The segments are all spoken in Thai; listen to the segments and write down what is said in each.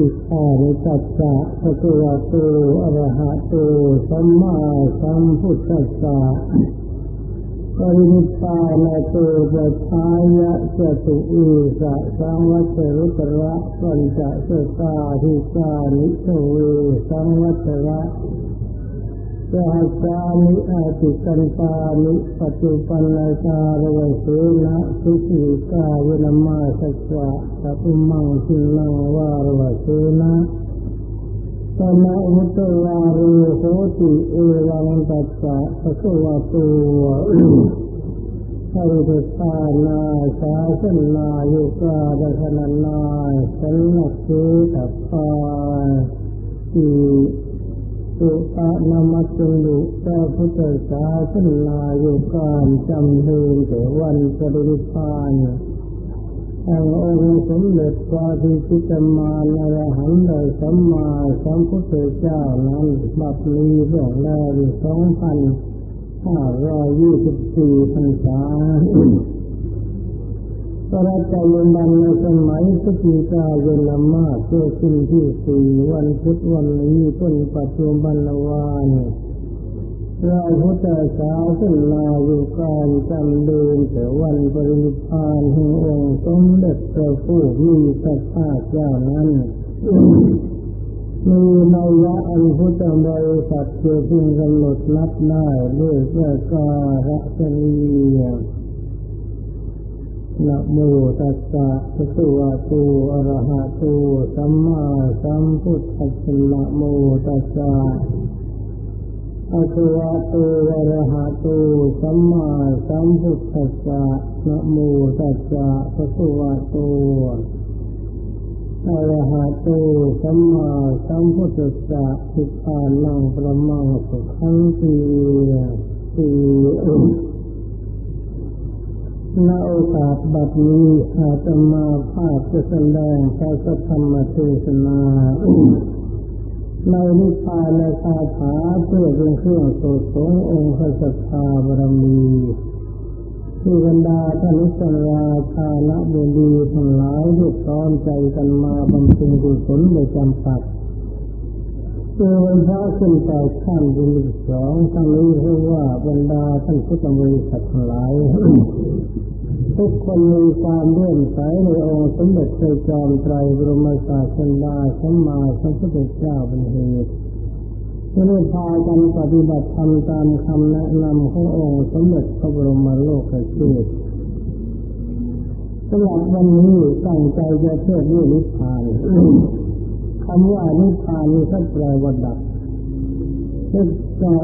อิทานิจัสสะภะคะวะโตอะระหะโตสัมมาสัมพุทธัสสะปรินิพานโตปัฏฐายะจตุอุสะสังวัตรุตระปัญจสตาหิกานิโตสังวัตระ สหัสามิอาติกันตามิปัจจุปันนาคารวเสนะสุขีกาเวนมาสัจวะสัพมังสินังวารวเสนะตนะมุตวารุโหติเอวังตัสสะภะคะวะตพระพุทธานาสาสนาโยกาดะคณนาสันนักเสตัปปาติ สุปะนามัสสุพระพุทธศาสนาอยู่การจำเดินแต่วันปรินิพานทางองค์สมเด็จพระพิชิตมารอรหันต์โดยสัมมาสัมพุทธเจ้านั้นบัดนี้เบื้องแรกสองพันห้าร้อยยี่สิบสี่พรรษา พระราชยุบันในสมัยสกิกาเยนมาเกิดขึ้นที่สี่วันพุธวันนี้ต้นปัจจุบันวานเราพุทธศาสนมาอยู่การจำเดินแต่วันปริพานแห่งองค์สมเด็จพระผู้มีพระภาคเจ้านั้นมีนัยยะอันพุทธบริษัทเกิดขึ้นกำหนดนับได้ด้วยประการศนี นะโมตัสสะภะคะวะโตอะระหะโตสัมมาสัมพุทธัสสะนะโมตัสสะภะคะวะโตอะระหะโตสัมมาสัมพุทธัสสะนะโมตัสสะภะคะวะโตอะระหะโตสัมมาสัมพุทธัสสะทิฏฐานังประมังสุขังสีสี ณโอกาสบัดนี้อาตมาภาพจะแสดงพระสัทธรรมเทศนาในนิพพานคาถาเพื่อเป็นเครื่องสดสงองค์พระสัทธาบรมีที่บรรดาท่านนิสราชาณบุรีทั้งหลายได้พร้อมใจกันมาบำเพ็ญกุศลโดยจำกัด คือวันพระขึ้นไปข้ามบุญสองทั้งนี้เรียกว่าบรรดาท่านพุทธบริษัททั้งหลายทุกคนมีความเลื่อมใสในองค์สมเด็จพระจอมไตรบรมศาสดาสัมมาสัมพุทธเจ้าเป็นเหตุจะได้พากันปฏิบัติธรรมตามคำแนะนำขององค์สมเด็จพระบรมโลกเจ้าสำหรับวันนี้ตั้งใจจะเทศน์นิพพาน คำว่านิพพานนี่ท่านแปลว่าดับท่าน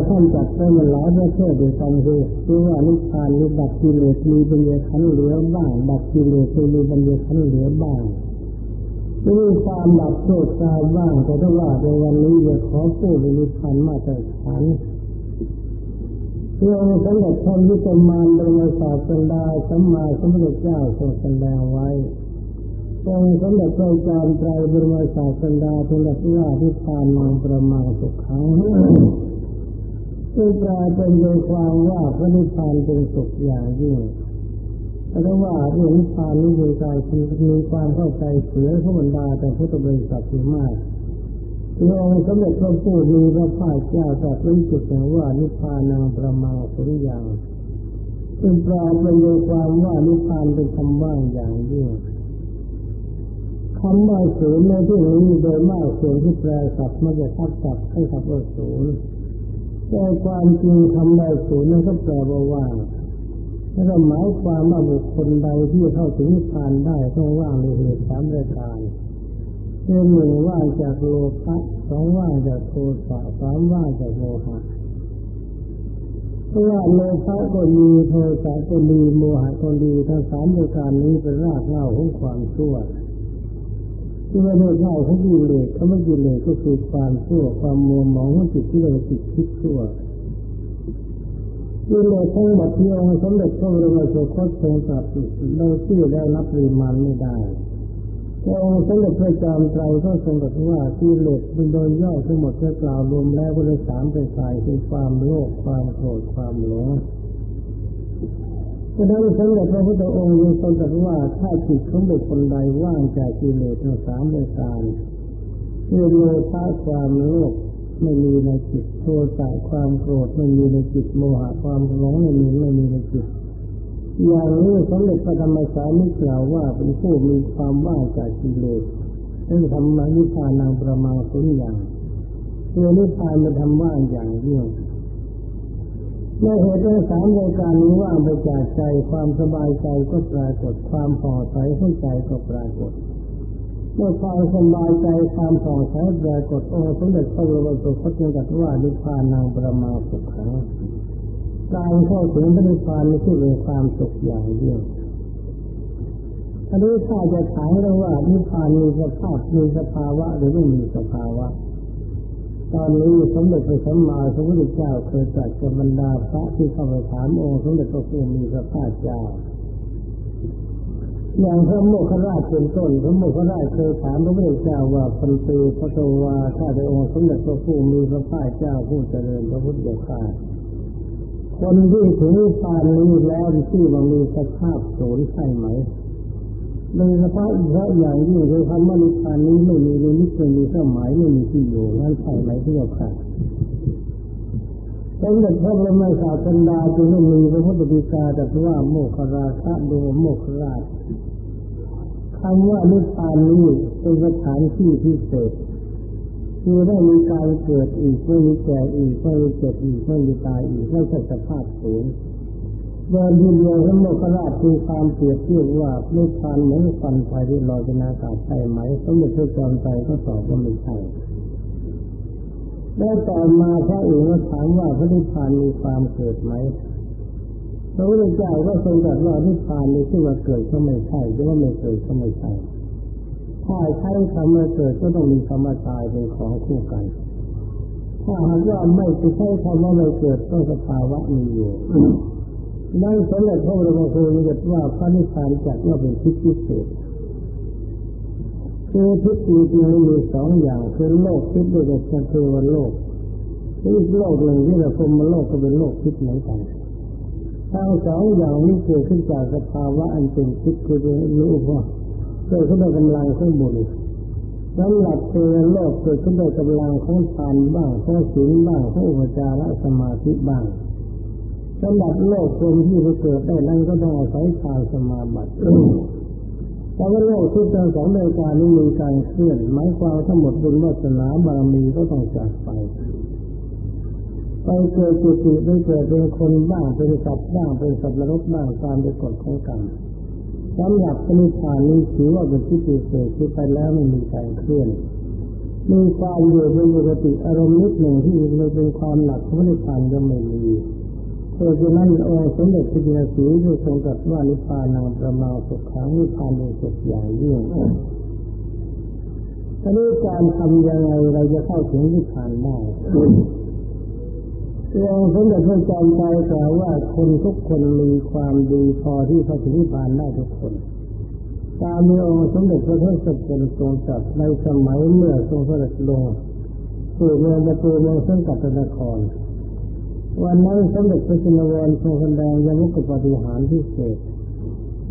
ท่านจัดไปมันหลายประเทศด้วยกันคือคือว่านิพพานมีดับกิเลสมีปัญญาขันเหลือบ้างดับกิเลสมีปัญญาขันเหลือบ้างมีความดับโทษกายบ้างแต่ถ้าว่าในวันนี้จะขอพูดในนิพพานมาตรฐานเพื่อสำเร็จพระวิจมานโดยศาสดาสัมมาสัมพุทธเจ้าทรงแสดงไว้ ทรงสำเร็จพระจารย์ไตรบรมศาสดาทรงรัสว่าทิพานมังประมังสุขังซึ่งแปลเป็นโดยความว่าพระนิพพานเป็นสุขอย่างยิ่งแต่ว่าเรื่องนิพพานนี้เป็นการมีความเข้าใจเสือขบรรดาแต่พุทธบริษัทมากที่องค์สมเด็จพระผู้มีพระภาคเจ้าตรัสรู้จุดว่านิพพานังประมังสุริยังซึ่งแปลเป็นโดยความว่านิพพานเป็นคำว่างอย่างยิ่ง คำว่าศูนย์ในที่นี้โดยมากส่วนที่แปลศัพท์มันจะทับศัพท์ให้ศัพท์ว่าศูนย์แต่ความจริงคำว่าศูนย์นั้นก็แปลว่าว่างแล้วก็หมายความว่าบุคคลใดที่เข้าถึงนิพพานได้ต้องว่างในเหตุสามรายการเช่นหนึ่งว่างจากโลภะสองว่างจากโทสะสามว่างจากโมหะเพราะว่าโลภะก็มีโทสะก็มีโมหะก็ดีทั้งสามรายการนี้เป็นรากเหง้าของความชั่ว ที่ไม่ได้เข้าของกิเลสเขาไม่กิเลสก็คือความชั่วความมัวหมองของจิตที่เราจิตคิดชั่วกิเลสทั้งหมดที่องค์สมเด็จพระบรมโสคตทรงตรัสเราชื่อได้นับปริมาณไม่ได้องค์สมเด็จพระจอมไตรก็ทรงตรัสว่ากิเลสเป็นโดยย่อทั้งหมดจะกล่าวรวมแล้วก็เลยสามเป็นสายคือความโลภความโกรธความหลง ฉะนั้นสมเด็จพระพุทธองค์ยังทรงตรัสว่าถ้าจิตของบุคคลใดว่างจากกิเลสทั้งสามประการคือโลภะความโลภไม่มีในจิตโทสะความโกรธไม่มีในจิตโมหะความหลงไม่มีไม่มีในจิต อย่างนี้สมเด็จพระธรรมสารีกล่าวว่าเป็นผู้มีความว่างจากกิเลสซึ่งทำมานิพพานังประมาณสุญอย่างตัวนิพพานมันทำว่างอย่างยิ่ง เมื่อเหตุในสามรายการนี้ว่าไปจากใจความสบายใจก็ปรากฏความพอใจให้ใจก็ปรากฏเมื่อความสบายใจความผ่องใสปรากฏองค์สมเด็จพระบรมสุคตจึงตรัสว่านิพพานังประมาสุขังการเข้าถึงพระนิพพานนี่คือเป็นความสุขอย่างยิ่งอันนี้ถ้าจะถามเราว่านิพพานมีสภาพมีสภาวะหรือไม่มีสภาวะ ตอนนี้สมเด็จพระสัมมาสัมพุทธเจ้าเคยตรัสกับบรรดาพระที่เข้าไปถามองค์สมเด็จพระผู้มีพระภาเจ้าอย่างพระโมคคัลลาเป็นต้นพระโมคคัลลาเคยถามพระพุทธเจ้าว่าพันเตพระโตวาข้าแต่องค์สมเด็จพระผู้มีพระภาคเจ้าผู้เจริญพระพุทธเจ้าคนที่ถึงปานนี้แล้วที่มันมีสภาพศูนใช่ไหม มีสภาพอีกอย่างยิ่คือคำว่านิพพานนี้ไม่มีไม่มีเครื่องหมายไม่มีที่อยู่นั่นใช่ไหมที่เราขาดสมเด็จพระบรมศาสดาจึงไม่มีพระพุทธบิดาแต่ว่าโมคราชดูโมคราชคำว่านิพพานนี้เป็นสถานที่พิเศษคือไม่มีการเกิดอีกไม่มีแก่อีกไม่มีเจ็บอีกไม่มีตายอีกไม่ใช่สภาพศูนย์ เดินทีเดียวพระโมคคัลลาคือความเปรียบเทียบว่านิพพานเหมือนฟันไฟที่ลอยในอากาศใช่ไหมสมเด็จพระจอมใจก็ตอบว่าไม่ใช่ได้ต่อมาพระเอกก็ถามว่าพระนิพพานมีความเกิดไหมพระพุทธเจ้าก็ทรงตรัสว่านิพพานมีที่ว่าเกิดก็ไม่ใช่หรือว่าไม่เกิดก็ไม่ใช่ถ้าใช้คำว่าเกิดก็ต้องมีคำว่าตายเป็นของคู่กัน ถ้าหากว่าไม่ใช้คำว่าไม่เกิดต้องสภาวะมีอยู่ นั่นสมเด็จพระบรมครูนิยตว่าพระนิพพานจัดว่าเป็นทิศพิเศษคือทิศจริงๆมีสองอย่างคือโลกทิศด้วยกันคือวันโลกอีกโลกหนึ่งที่เราพมโลกก็เป็นโลกทิศเหมือนกันทั้งสองอย่างนี้เกิดขึ้นจากสภาวะอันเป็นทิศคือรู้ว่าเกิดขึ้นด้วยกำลังของบุญสำหรับเทวโลกเกิดขึ้นด้วยกำลังของทานบ้างของศีลบ้างของอุปจารสมาธิบ้าง สำหรับโลกคนที่ไปเกิดได้นั้นก็ต้องอาศัยทานสมาบัติแต่ว่าโลกที่ทั้งสองรายการนี้มีการเคลื่อนหมายความทั้งหมดบุญวาสนาบารมีก็ต้องจากไปไปเกิดจุติไปเกิดเป็นคนบ้างเป็นสัตว์บ้างเป็นสัตว์นรกบ้างตามไปกฎของกรรมสำหรับปณิพานนี้ถือว่าเป็นที่พิเศษที่ไปแล้วไม่มีการเคลื่อนมีความอยู่เป็นปกติอารมณ์นิดหนึ่งที่มันเป็นความหนักของปณิพานก็ไม่มี เพราะฉะนั้นองค์สมเด็จพระจินสีได้ทรงตรัสว่านิพพานังประมาสุขังนิพพานเป็นสุขอย่างยิ่งทีนี้การทำยังไงเราจะเข้าถึงนิพพานได้องค์สมเด็จพระจอมใจกล่าวว่าคนทุกคนมีความดีพอที่จะถึงนิพพานได้ทุกคนตามมีองค์สมเด็จพระเทพสกลทรงจัดในสมัยเมื่อทรงเสด็จลงสู่เมืองประตูเมืองเส้นกัตนคร วันนั้นสมเด็จพระจินวรทรงแสดงยมุกปฏิหารพิเศษ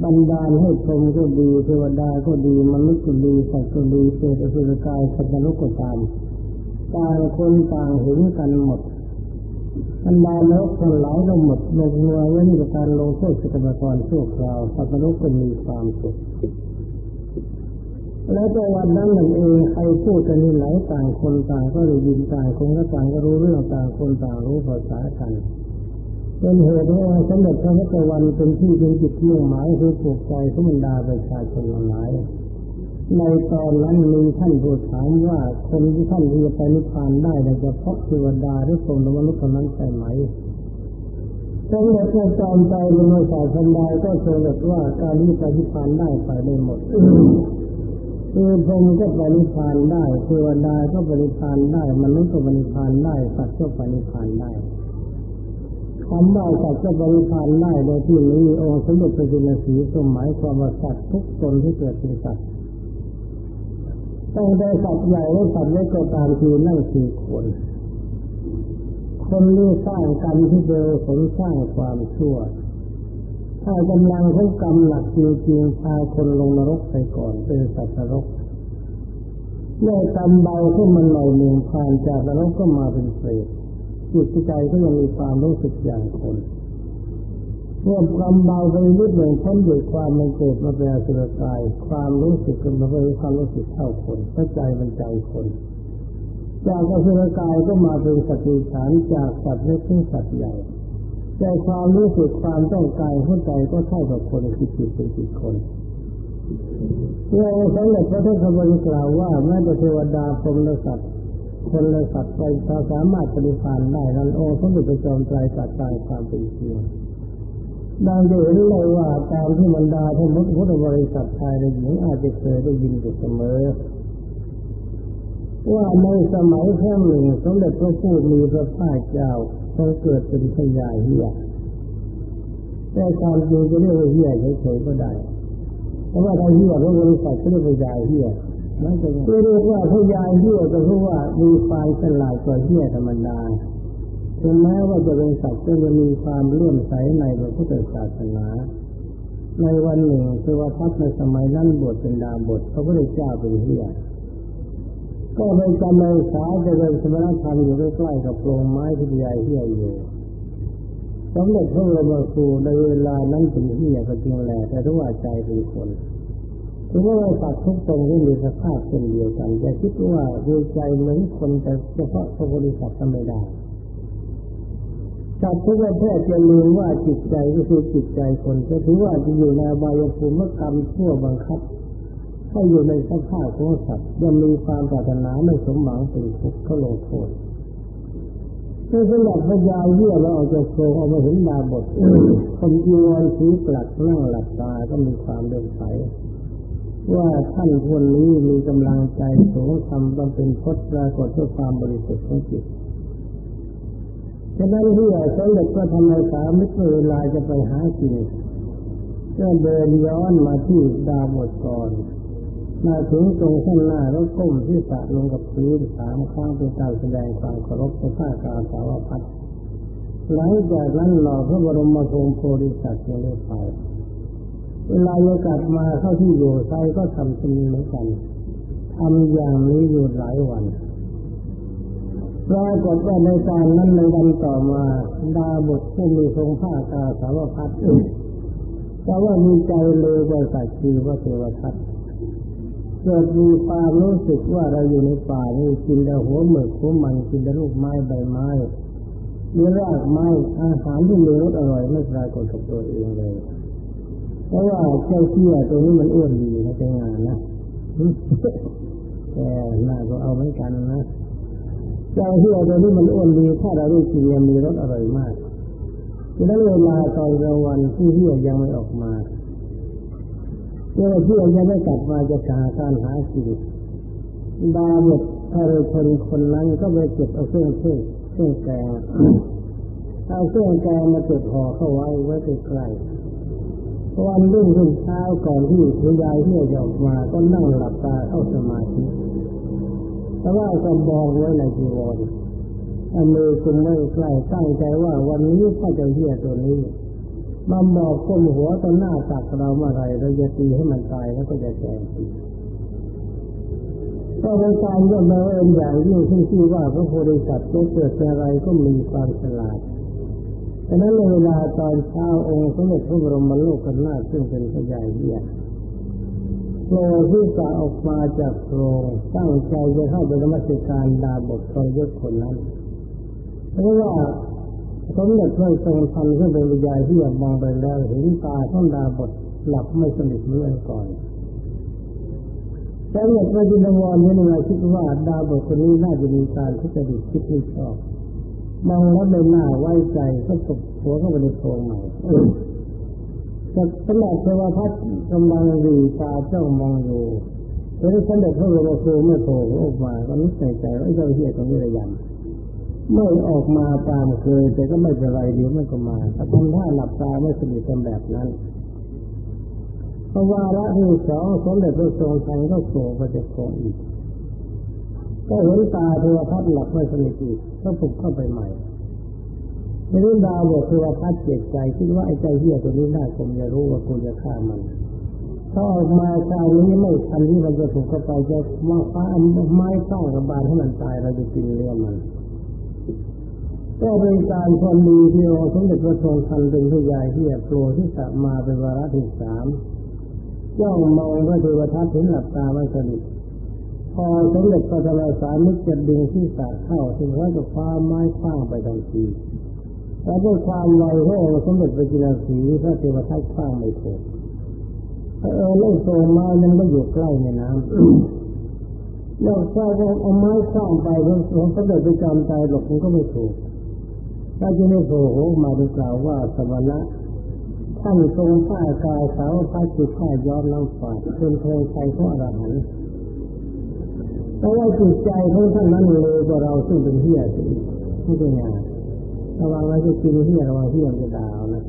บันดาลให้พรมก็ดีเทวดาก็ดีมนุษย์ก็ดีสัตว์ก็ดีเศษอสุรกายสัตว์นรกก็ตามต่างคนต่างเห็นกันหมดบรรดาโลกคนหลายก็หมดลงเงยไว้ในการลงโทษสกรรมกรชั่วคราวสัตว์โลกก็มีความสุข แล้วก็วันนั้นนั่นเองใครพูดกันนี่หลายต่างคนต่างก็ได้ยินต่างคนก็ต่างก็รู้เรื่องต่างคนต่างรู้ภาษากันเป็นเหตุว่าสมเด็จพระพุทธวันเป็นที่เป็นจิตมุ่งหมายคือปลูกใจขบรรดาประชาชนหลายในตอนนั้นมีท่านผู้ถามว่าคนที่ท่านที่จะไปนิพพานได้โดยเฉพาะเทวดาหรือคนมนุษย์คนนั้นใช่ไหมสมเด็จพระจอมใจบรมศาสดาก็ทรงตรัสว่าการที่ไปนิพพานได้ไปได้หมด คือพรมก็ปนิพานได้เทวดาก็ปนิพานได้ มนุษย์ก็ปนิพานได้สัตว์ก็ปนิพานได้คำว่าสัตว์ก็ปนิพานได้ในที่นี้องค์สมเด็จพระจินสีสมัยความว่าสัตว์ทุกตนที่เกิดเป็นสัตว์ต้องได้สัตว์ใหญ่และสัตว์เล็กก็ตามทีนั่งสี่คนคนนี้สร้างกรรมที่เดียวผลสร้างความชั่ว ถ้ากำลังของกรรมหลักจริงๆพาคนลงนรกไปก่อนเป็นสัตว์นรกเมื่อกำเบาขึ้นมันหน่อยหนึ่งผ่านจากแล้วก็มาเป็นเปรตจิตใจก็ยังมีความรู้สึกอย่างคนเมื่อกำเบาไปนิดหนึ่งพ้นด้วยความมันเกิดมาเป็นอสุรกายความรู้สึกกันมาเป็นความรู้สึกเท่าคนถ้าใจมันใจคนจากอสุรกายก็มาเป็นสติฐานจากสัตว์เล็กถึงสัตว์ใหญ่ ใจความรู้สึกความต้องการหัวใจก็เท่ากับคนคิดจิตเป็นจิตคนเมื่อสมเด็จพระพุทธบริกล่าวว่าแม้แต่เทวดาพรหมและสัตว์คนและสัตว์ไปสามารถปฏิพานได้นั้นองค์สมเด็จพระจอมไตรสัตว์ตายความเป็นจริงดังจะเห็นเลยว่าตามที่บรรดาทั้งหมดพุทธบริษัทชายและหญิงอาจจะเคยได้ยินอยู่เสมอ ว่าในสมัยแค่หนึ่งสมเด็จพระผู้มีพระภาคเจ้า ทรงเกิดเป็นพญาเฮียแต่ความจริงจะเรียกว่าเฮียเฉยๆก็ได้ เพราะว่าถ้าเฮียพระบริษัทก็เรียกพญาเฮียนั่นก็เรียกว่าพญาเฮียก็เพราะว่ามีความฉลาดกว่าเฮียธรรมดาถึงแม้ว่าจะเป็นสัตว์ก็จะมีความเลื่อมใสในพระพุทธศาสนาในวันหนึ่งคือว่าพัดในสมัยนั้นบวชเป็นดาบทพระพุทธเจ้าเป็นเฮีย ก็ไปจำเลยสาจะเป็นสมณธรรมอยู่ใกล้ๆกับโรงไม้ที่ใหญ่เฮียอยู่สมเด็จพระบรมครูในเวลานั้นเป็นเฮียก็จริงแหละแต่รู้ว่าใจเป็นคนถึงว่าสัตว์ทุกตรงที่มีสภาพเช่นเดียวกันจะคิดว่าดูใจเหมือนคนแต่เฉพาะพระบริษัทก็ไม่ได้สัตว์ทุกประเภทจะลืมว่าจิตใจก็คือจิตใจคนจะถือว่าจะอยู่ในบายภูมิกรรมชั่วบังคับ ถ้าอยู่ในสภาพของสัตว์ยังมีความปรารถนาไม่สมหวังเป็นทุกข์ก็ลงโทษคือสำหรับพญาเยี่ยเราเอาจะโชว์เอามาเห็นดาบทคนจีวรสีปลัดนั่งหลับตาก็มีความเดินใสว่าท่านคนนี้มีกำลังใจสูงทำบำเป็นพจน์ปรากฏเพื่อความบริสุทธิ์ของจิตฉะนั้นที่สมเด็จพระธรรมสามิตรเวลาจะไปหากินก็เดินย้อนมาที่ดาบทก่อน มาถึงตรงข้างหน้าแล้วก้มที่สะลงกับพื้นสามครั้งเป็นการแสดงความเคารพต่อข้าการสาวพัดหลังจากนั้นหล่อพระบรมทรงโพธิสัตว์ยังได้ไปเวลาโอกาสมาเข้าที่อยู่ใจก็ทำเช่นเหมือนกันทำอย่างนี้อยู่หลายวันปรากฏว่าในการนั้นในวันต่อมาดาบทผู้มีทรงผ้ากาสาวพัดแต่ว่ามีใจเลยบริสัทคือว่าเทวทัต เกิดมีความรู้สึกว่าเราอยู่ในป่านี่กินแต่หัวหมึกหัวมันกินแต่ลูกไม้ใบไม้หรือรากไม้อาหารที่มีรสอร่อยไม่ปรากฏกับตัวเองเลย เพราะว่าเจ้าเที่ยตัวนี้มันอ้วนดีนะเป็นงานนะแต่หน้าก็เอาเหมือนกันนะเจ้าเที่ยตัวนี้มันอ้วนดีถ้าเราได้กินยังมีรสอร่อยมากดังนั้นเวลาตอนกลางวันที่เที่ยยังไม่ออกมา เจ้าที่ยังไม่กลับมาจะหาการหากินดาบทถ้าเราคนคนนั้นก็ไปเก็บเอาเครื่องเทศเครื่องแกงเอาเครื่องแกงมาเก็บห่อเข้าไว้ไว้ใกล้ๆวันรุ่งขึ้นเช้าก่อนที่คุณยายที่จะออกมาก็นั่งหลับตาเข้าสมาธิแต่ว่าก็บอกไว้ในจีวรอมือคุณไม่ใกล้ตั้งใจว่าวันนี้ถ้าจะเหี้ยตัวนี้ มาบอกก้มหัวต่อหน้าตักเราเมื่อไรเราจะตีให้มันตายแล้วก็จะแกงก็เป็นการยอมรับเองอย่างยิ่งที่ชื่อว่าพระโพธิสัตว์เกิดอะไรก็มีความฉลาดดังนั้นในเวลาตอนเช้าองค์สมเด็จพระบรมโลกกันนาซึ่งเป็นพระใหญ่เหี้ยโผล่ที่จะออกมาจากโรงตั้งใจจะเข้าไปธรรมสการดาบทตอนยศคนนั้นเพราะว่า สมเด็จพระทรงทำขึ้นเป็นวิญาณที่มองไปแล้วเห็นตาท่านดาบทหลับไม่สนิทเมื่อก่อนแต่เมื่อพระจินวรนี่นาคิดว่าดาบทคนนี้น่าจะมีการทุจริตคิดไม่ชอบมองแล้วไม่น่าไว้ใจก็ตบหัวเข้าไปในโพรงใหม่แต่สำหรับเทวทัตกำลังดีตาเจ้ามองอยู่แต่ที่สมเด็จพระบรมครูไม่โผล่ออกมาก็นึกในใจว่าเจ้าเหี้ยตรงนี้ระยำ ไม่ออกมาตามเคยแต่ก็ไม่เป็นไรเดี๋ยวมันก็มาแต่ทำท่าหลับตาไม่สนิทกันแบบนั้นเพราะว่าระที่สองสมเด็จพระทรงชัยก็โผล่ก็จะโผล่อีกก็เห็นตาเทวทัตหลับไม่สนิทอีกก็ปลุกเข้าไปใหม่ในเรื่องดาวบอกเทวทัตเจ็บใจคิดว่าไอ้ใจเหี้ยตัวนี้น่าคงจะรู้ว่ากูจะฆ่ามันถ้าออกมาการนี้ไม่ทันที่มันจะถูกเข้าไปจะมาฟ้าไม้ตั้งกับบานให้มันตายเราจะกินเนื้อมัน ก็เป็นการคนดีที่องค์สมเด็จพระทรงทันเป็นผู้ใหญ่ที่โปรที่สมาเป็นวาระที่สามย่องมองพระเทวทัตถึงหลับตาไม่สนิทพอสมเด็จพระธรรมสามิตรจะดึงที่สาเข้าถึงว่าจะคว้าไม้คว้างไปทันทีแต่ด้วยความไวขององค์สมเด็จพระจินสีพระเทวทัตคว้างไม่ถูกเออเล่นโซไม้นั้นก็อยู่ใกล้ในน้ำแล้วถ้าเอาไม้คว้างไปองค์สมเด็จพระจอมใจหลบมันก็ไม่ถูก ถ้าจะไม่โผล่มาดูกล่าวว่าสมณะท่านทรงผ้ากายสาวผ้าจิตผ้าย้อมน้ำฝาดเป็นเพลงใจของอรหันต์แต่ว่าจิตใจของท่านนั้นเลยกว่าเราซึ่งเป็นเฮียสิไม่ใช่ไงระวังเราจะกินเฮียระวังเฮียจะดาวนะ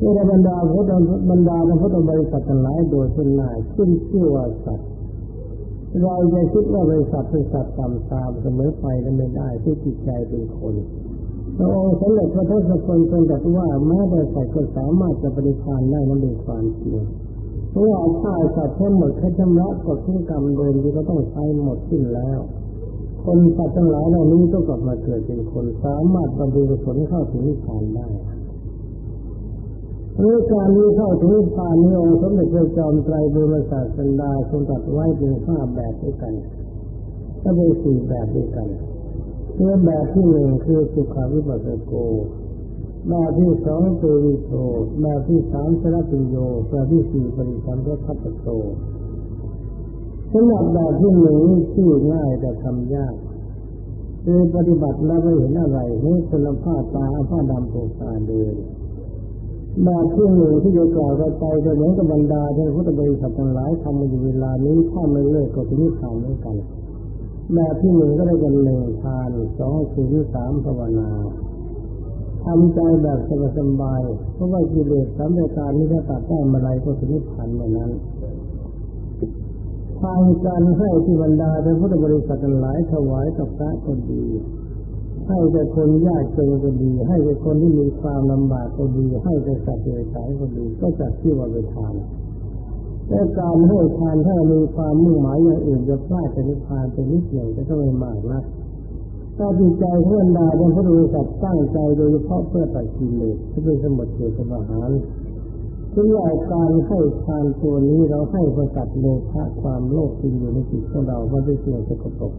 นี่ในบรรดาพุทธบรรดาพุทธบริษัทหลายโดยเป็นนายขึ้นชื่อว่าสัตว์เราจะคิดว่าบริษัทเป็นสัตว์ต่ำตามเสมอไปก็ไม่ได้ที่จิตใจเป็นคน พระองค์สมเด็จพระทศพลทรงตรัสว่าแม้แต่สัตว์ก็สามารถจะปฏิพานได้นั่นเป็นความจริงเพราะว่าถ้าสัตว์ทั้งหมดแค่ชำระกฎทุกกรรมเดิมที่เขาต้องใช้หมดสิ้นแล้ว คนสัตว์ทั้งหลายเหล่านี้ก็กลับมาเกิดเป็นคนสามารถบรรลุผลเข้าถึงนิพพานได้เรื่องการนี้เข้าถึงนิพพานนี้องค์สมเด็จพระจอมไตรบุรศาสันดาทรงตรัสไว้เป็นห้าแบบด้วยกันก็เป็นสี่แบบด้วยกัน เรื่องแบบที่หนึ่งคือสุขาวิปัสสโกแบบที่สองเตวิโตแบบที่สามสระปิโยแบบที่สี่ปริสัมพุทัตโตสำหรับแบบที่หนึ่งชื่อง่ายแต่ทำยากคือปฏิบัติแล้วไม่เห็นอะไรนี่คนละผ้าตาผ้าดำโปกตาเดินแบบที่หนึ่งที่จะกล่าวไปจะเหมือนกับบรรดาท่านพุทธบริษัททั้งหลายทำมาอยู่เวลานี้ถ้าไม่เลิกก็ถึงนิพพานเหมือนกัน แบบที่หนึ่งก็ได้กันหนึ่งทานสองสี่สามภาวนาทำใจแบบสบายๆเพราะว่ากิเลสสามประการนี้ถ้าตัดได้มาไรก็ถึงนิพพานเหมือนนั้นทางการให้ที่บรรดาท่านพุทธบริษัทหลายถวายกับพระก็ดี ให้แต่คนยากจนก็ดี ให้แต่คนที่มีความลำบากก็ดี ให้แต่สัตว์เดรัจฉานก็ดี ก็จัดที่ว่าเป็นทาน แต่การให้ทานถ้ามีความมุ่งหมายอย่างอื่นจะพลาดจะนิพพานเป็นนิดเดียวจะต้องไม่มากนะถ้าจิตใจเพื่อนดาเป็นพระรูสัตตั้งใจโดยเฉพาะเพื่อตัดกิเลสที่เป็นสมุทเทศบาหารถึงว่าการให้ทานตัวนี้เราให้ประกัดโลภะความโลภที่อยู่ในจิตของเราว่าด้วยเสียงสกปรก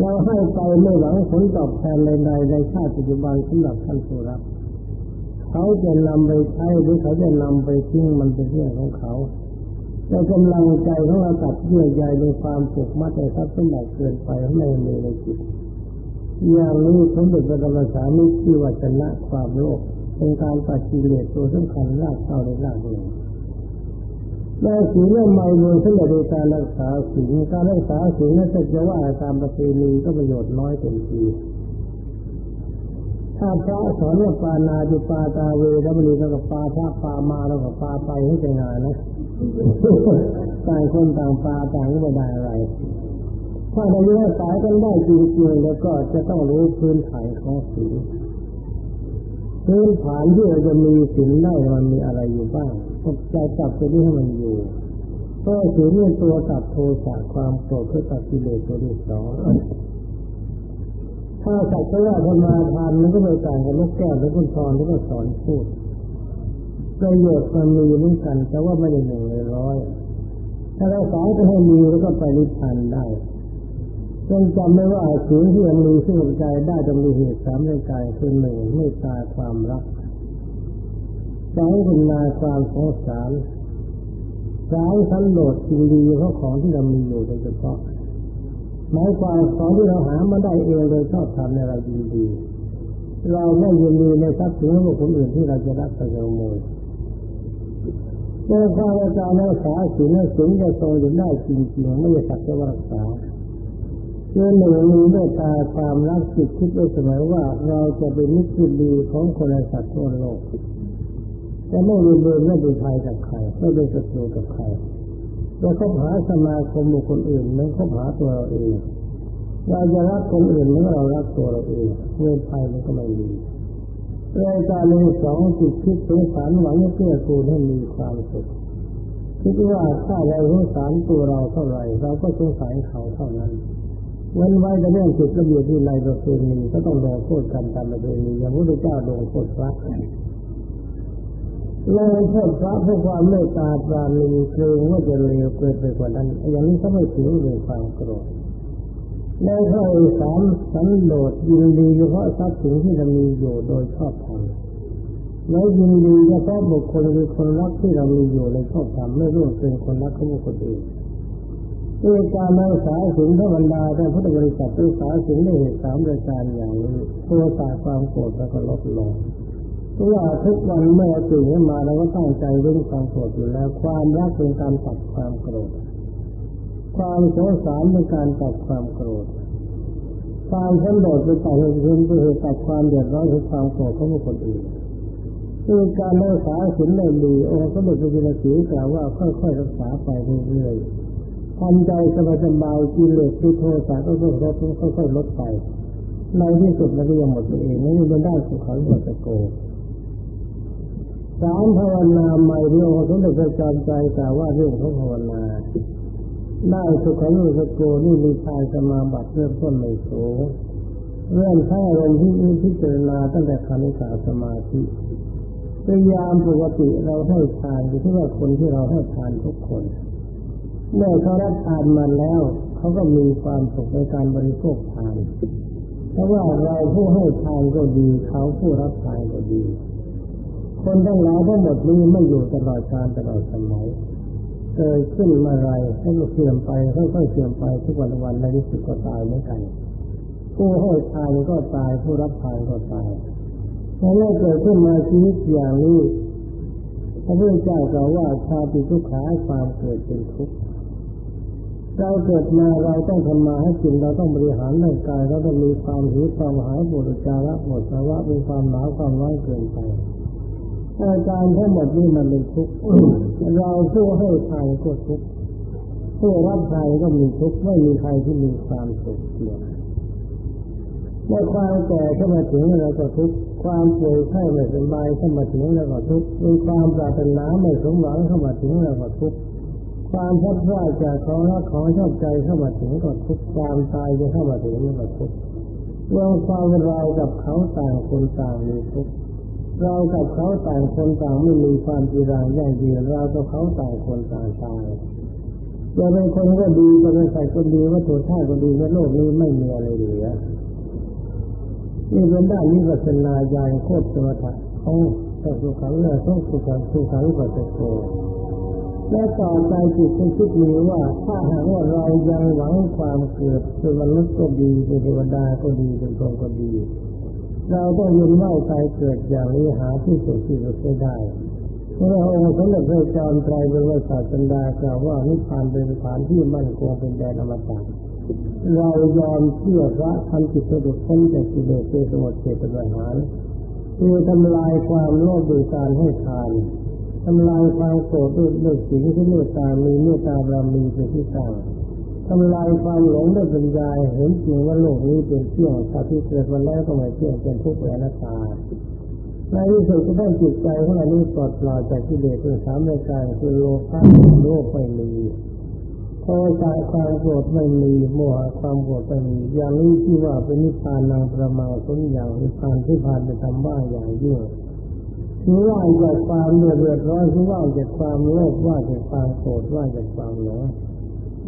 เราให้ไปไม่หวังผลตอบแทนใดๆในชาติปัจจุบันสำหรับท่านผู้รับ เขาจะนำไปใช้หรือเขาจะนำไปทิ้งมันเป็นเรื่องของเขาแต่กำลังใจของเราตัดเยื่อใยในความผูกมัดในทรัพย์สมบัติเกินไปไม่มีในจิตอย่างนี้สมเด็จพระธรรมสามิที่ว่าชนะความโลภเป็นการตัดกิเลสตัวสำคัญรากเข้าในรากหนึ่งแม่ศีลไม่รวยสำหรับการรักษาศีลการรักษาศีลนั้นจะว่าตามประเพณีก็ประโยชน์น้อยเต็มที ถ้าพระสอนว่าปานาจุปาตาเวแล้วมันแล้วก็ปาพระปามาแล้วก็ปาไปให้จะงานนะต่างคนต่างปาต่างก็ไม่ได้อะไร ถ้าเราเลือกสายกันได้จริงๆแล้วก็จะต้องรู้พื้นฐานของศีลพื้นฐานที่เราจะมีศีลได้มันมีอะไรอยู่บ้างก็ใจจับตัวนี้ให้มันอยู่ก็ศีลเป็นตัวตัดโทสะความโกรธเพื่อตัดกิเลสตัวที่สอง ถ้าสัตว์ว่าธรรมาทานมันก็ไม่ต่างกับนกแก้วหรือคุณทอนที่ก็สอนพูดประโยชน์มันมีเหมือนกัน แต่ว่าไม่ได้หนึ่งเลยร้อยถ้าเราสายก็ให้มีแล้วก็ไปนิพพานได้จงจำไม่ว่าสิ่งที่ยังมีซึ่งใจได้จะมีเหตุสามในกายคือหนึ่งไม่ตาความรักสองคุณนาความสงสารสามสันโดษสิ่งดีเพราะของที่เรามีอยู่โดยเฉพาะ หมายความของที่เราหามาได้เองโดยชอบทำในเราดีดีเราไม่ยินดีในทรัพย์สินของคนอื่นที่เราจะรักจะขโมยในความการรักษาศีลศีลจะทรงอยู่ได้จริงๆไม่ใช่สักแต่ว่ารักษาเพื่อหนึ่งมีเมตตาความรักจิตคิดไว้เสมอว่าเราจะเป็นมิตรดีของคนในสัตว์ทั่วโลกจะไม่มีเบอร์ไม่ดูภัยกับใครไม่เป็นศัตรูกับใคร เราคบหาสมาคมบุคคลอื่นเหมือนคบหาตัวเราเองเราจะรักคนอื่นเหมือเรารักตัวเราเองเงินภัยมันก็ไม่มีรายการที่สองจิตคิดสงสารหวังเพื่อกูให้มีความสุขคิดว่าถ้าเราสงสารตัวเราเท่าไหร่เราก็สงสารเขาเท่านั้นเว้นไว้แต่เรื่องจิตระเบียบที่ในประเพณีก็ต้องลงโทษกันตามประเพณีอย่างพระพุทธเจ้าลงโทษพระ ลงโทษพระเพื่อความเมตตาปราณีเกรงว่าจะเลวเกินไปกว่านั้น อย่างนี้เขาไม่ถือเป็นความโกรธในข้อสามสันโดษยินดีเฉพาะทรัพย์สินที่เรามีอยู่โดยชอบธรรมแล้วยินดีเฉพาะบุคคลหรือคนรักที่เรามีอยู่ในชอบธรรมไม่ร่วมเป็นคนรักของบุคคลอื่นด้วยการรักษาสินพระบรรดาแต่พุทธบริษัทรักษาสินในเหตุสามรายการอย่างนี้ตัวตาความโกรธแล้วก็ลดลงเพราะ ว่าทุกวันเมื่อตื่นขึ้นมาเราก็ตั้งใจเรื่องความโกรธอยู่แล้ว ความรักเป็นการตัดความโกรธ ความสงสารเป็นการตัดความโกรธ ความสันโดษเป็นการเห็นเป็นเหตุตัดความเดือดร้อนหรือความโกรธของคคลอื่นคือการรักษาศีลในดีองค์สมเด็จพระจินสีกล่าวว่าค่อยๆรักษาไปเรื่อยๆทำใจสบายๆกิเลสที่โทสะก็ค่อยๆลดค่อยๆลดไปในที่สุดมันก็ยังหมดตัวเองนี่เป็นด้สุขันหมดตะโก สามภาวนาใหม่เรื่องสมเด็จพระจอมใจกล่าวว่าเรื่องของภาวนาได้สุขันุสโกนี่มีชายสมาบัติเริ่มต้นไม่สูงเรื่องแค่ลมที่มีพิจารณาตั้งแต่คานิกาสมาธิพยายามปกติเราให้ทานอยู่ที่ว่าคนที่เราให้ทานทุกคนเมื่อเขารับทานมาแล้วเขาก็มีความสุขในการบริโภคทานเพราะว่าเราผู้ให้ทานก็ดี เขาผู้รับทานก็ดี คนทั้งหลายทั้งหมดนี้ไม่อยู่ตลอดกาลตลอดสมัยเกิดขึ้นมาไรให้เสื่อมไปค่อยๆเสื่อมไปทุกวันวันในที่สุดก็ตายเหมือนกันผู้ให้ทานก็ตายผู้รับทานก็ตายพอเมื่อเกิดขึ้นมาชีวิตอย่างนี้พระพุทธเจ้ากล่าวว่าชาติทุกข์ขาความเกิดเป็นทุกข์เราเกิดมาเราต้องทำมาให้กินเราต้องบริหารร่างกายเราต้องมีความหิวความหายปวดจาระปวดสาวะเป็นความหนาวความร้อนเกินไป อาการทั้งหมดนี้มันเป็นทุกข์เราผู้ให้ทานก็ทุกข์ผู้รับทานก็มีทุกข์ไม่มีใครที่มีความสุขเกี่ยวเมื่อความแก่เข้ามาถึงเราก็ทุกข์ความป่วยไข้ไม่สบายเข้ามาถึงเราก็ทุกข์มีความปรารถนาไม่สมหวังเข้ามาถึงเราก็ทุกข์ความพัดพลาดจากของรักของชอบใจเข้ามาถึงก็ทุกข์ความตายจะเข้ามาถึงมันก็ทุกข์เรื่องความเรากับเขาต่างคนต่างมีทุกข์ เรากับเขาต่างคนต่างไม่มีความจีรังแย่งดีเรากับเขาต่างคนต่างตายจะเป็นคนก็ดีจะเป็นใส่ก็ดีวัตถุธาตุก็ดีในโลกนี้ไม่มีอะไรเหลือนี่เป็นด้านนี้วัฒนาญาณโคตรสมถะของแต่สุขังเนี่ยต้องสุขังสุขังปัจจโกและต่อใจจิตเป็นคิดมีว่า ถ้าหากว่าเรายังหวังความเกิดเป็นมนุษย์ก็ดีเป็นเทวดาก็ดีเป็นพรหมก็ดี เราต้องยืนไหวใจเกิดอย่างนี้หาที่สุดที่สุดไม่ได้พระองค์สมเด็จพระจอมไตรบรมศาสดากล่าวว่านิพพานเป็นสถานที่มั่นคงเป็นแดนอมตะเรายอมเชื่อพระทำจิตสะดุดพ้นจากกิเลสเป็นสมุทเฉตประหารคือทำลายความโลภโดยการให้ทานทำลายความโกรธด้วยด้วยสิ่งที่เมตตามีเมตตาบารมีเป็นที่ตั้ง ทำลายความหลงด้วยปัญญาเห็นจริงว่าโลกนี้เป็นเที่ยงสัตว์ที่เกิดมาแล้วก็ไม่เที่ยงเป็นทุกข์เป็นอนัตาในที่สุดก็ได้จิตใจของเรานี้ปลอดปลอดจากกิเลสเป็นสามรายการคือโลภะโลภไม่มีโทสะความโกรธไม่มีโมหะความโกรธไม่มีอย่างนี้ที่ว่าเป็นนิพพานนางประมาสนอย่างนิพพานที่ผ่านไปทำบ้างอย่างยิ่งคือว่าจากความเดือดร้อนคือว่าจากความโลภว่าจากความโกรธว่าจากความหลง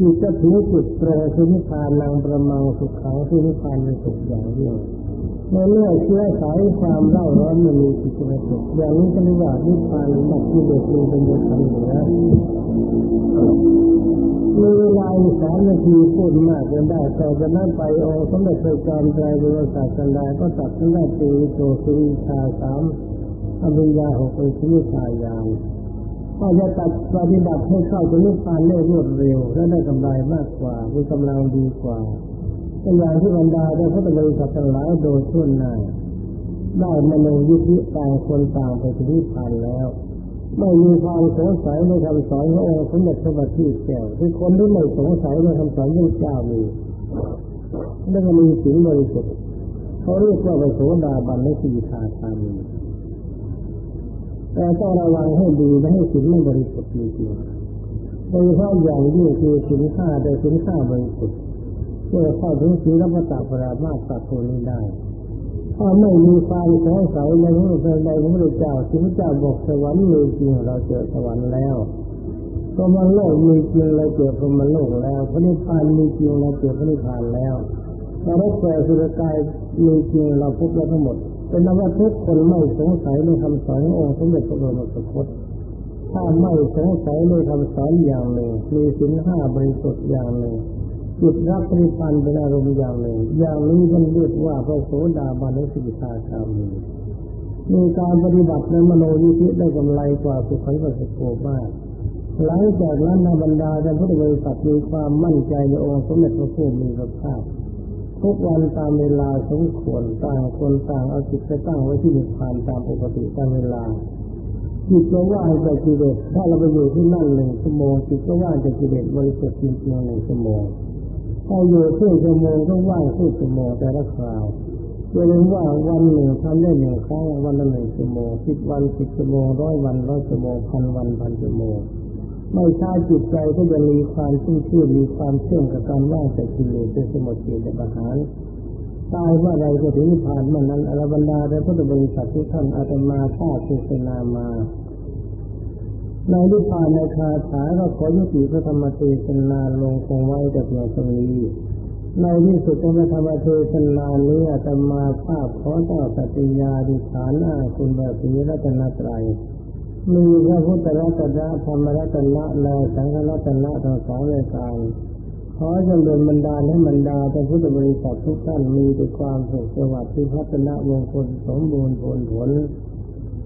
จิตจะถึงจุดตรงคือนิพพานนางประมังสุขขังคือนิพพานในสุขอย่างยิ่งในเมื่อเชื่อสายความเล่าร้อนมันมีจิตในสุขอย่างนี้ก็เรียกว่านิพพานหมดที่เด็กมีเป็นเด็กทำเหนือมีเวลาสามนาทีพูดมากเกินได้แต่จะนั่นไปองค์สมเด็จพระจอมไตรบรศาสดาก็ตัดทั้งได้ตีโตสุริชาสามอภิญญาหกเป็นชีวิชายาน ก็จะตัดปฏิบัติให้เข้าถึงนิพพานได้รวดเร็ว และได้กำไรมากกว่ามีกำลังดีกว่าเป็นอย่างที่บรรดาได้พุทธบริษัททั้งหลายโดยทั่วหน้าได้มโนยิธิต่างคนต่างไปถึงนิพพานแล้ว ไม่มีความสงสัยในคำสอนขององค์สมเด็จพระบัณฑิตแก้วคือคนที่ไม่สงสัยในคำสอนของเจ้ามีได้มีสิ่งบริสุทธิ์เขาเรียกว่าพระโสดาบันไม่สีทาคามี แต่ต้องระวังให้ดีไม่ให้สิ่งไม่บริสุทธิ์จริงๆโดยเฉพาะอย่างยิ่งคือสินค้าโดยสินค้าบริสุทธิ์เพื่อเข้าถึงสิ่งรับประตาปรามาสัตว์ตัวนี้ได้ถ้าไม่มีความสงสัยในพระพุทธใดพระพุทธเจ้าที่พระเจ้าบอกสวรรค์มีจริงเราเจอสวรรค์แล้วพรหมโลกมีจริงเราเจอพรหมโลกแล้วพระนิพพานมีจริงเราเจอพระนิพพานแล้วนรกแก่สุรกายมีจริงเราพบแล้วทั้งหมด เป็นนว่าทุกคนไม่สงสัยในคำสอนขององค์สมเด็จพระบรมสุคตถ้าไม่สงสัยในคำสอนอย่างหนึ่ง มีสินห้าบริสุทธิ์อย่างหนึ่งจิตรักนิพพานเป็นอารมณ์อย่างหนึ่ง อย่างนี้มันเรียกว่าพระโสดาบันสิกขาคามีมีการปฏิบัติในมโนยิธิได้กำไรกว่าสุขันธ์สุโกมากหลังจากนั้นนบรรดาท่านพุทธบริษัทมีความมั่นใจในองค์สมเด็จพระพุทธมีพระภาค ทุกวันตามเวลาสมควรต่างคนต่างเอาจิตไปตั้งไว้ที่นิพพานตามปกติตามเวลาจิตก็ว่างจากกิเลสถ้าเราไปอยู่ที่นั่นหนึ่งชั่วโมงจิตก็ว่างจากกิเลสบริสุทธิ์จริงๆหนึ่งชั่วโมงถ้าอยู่ครึ่งชั่วโมงก็ว่างครึ่งชั่วโมงแต่ละคราวจะเรียกว่าวันหนึ่งทำได้หนึ่งครั้งวันละหนึ่งชั่วโมงสิบวันสิบชั่วโมงร้อยวันร้อยชั่วโมงพันวันพันชั่วโมง ไม่ช้าจิตใจก็จะมีความชุ่มชื่นมีความเชื่อมกับการว่างจากกิเลสเป็นสมุทเฉทประหารตายว่าอะไรก็ถึงผ่านมันนั้นอรบรรดาและพุทธบริษัททุกท่านอาตมาทราบเทศนามาในนิพพานในคาถาก็ขอยุติพระธรรมเทศนาลงคงไว้แต่เพียงเท่านี้ในที่สุดพระธรรมเทศนานี้อาตมาภาพขอต่อสติญาดิฐานอาคุณบารมีรัตนตรัย มีพระพุทธรัตนะธรรมรัตนะและสังฆรัตนะทั้งสองรายการขอจงเป็นบรรดาให้บรรดาแต่พุทธบริษัททุกท่านมีแต่ความสุขสวัสดิ์ที่พัฒนามงคลสมบูรณ์ผลผล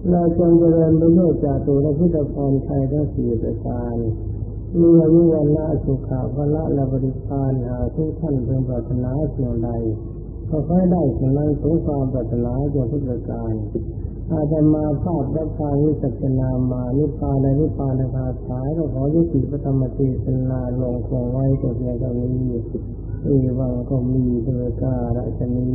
เราจงเจริญไปด้วยจากตุและพุทธพรชัยทั้งสี่ประการเมีอายุวันละสุขาภละและบริพานหาทุกท่านเพื่อปรารถนาสิ่งใดก็ค่อยได้สิ่งนั้นสงความปรารถนาจงพุทธการ อาจจะมาภาพรับพานิสัจนามานิพพานในนิพพานคาถาก็ขอยุติพระธรรมเทศนาลงคงไว้ตัวเพียงเท่านี้เอวังก็มีเพื่อการะชนี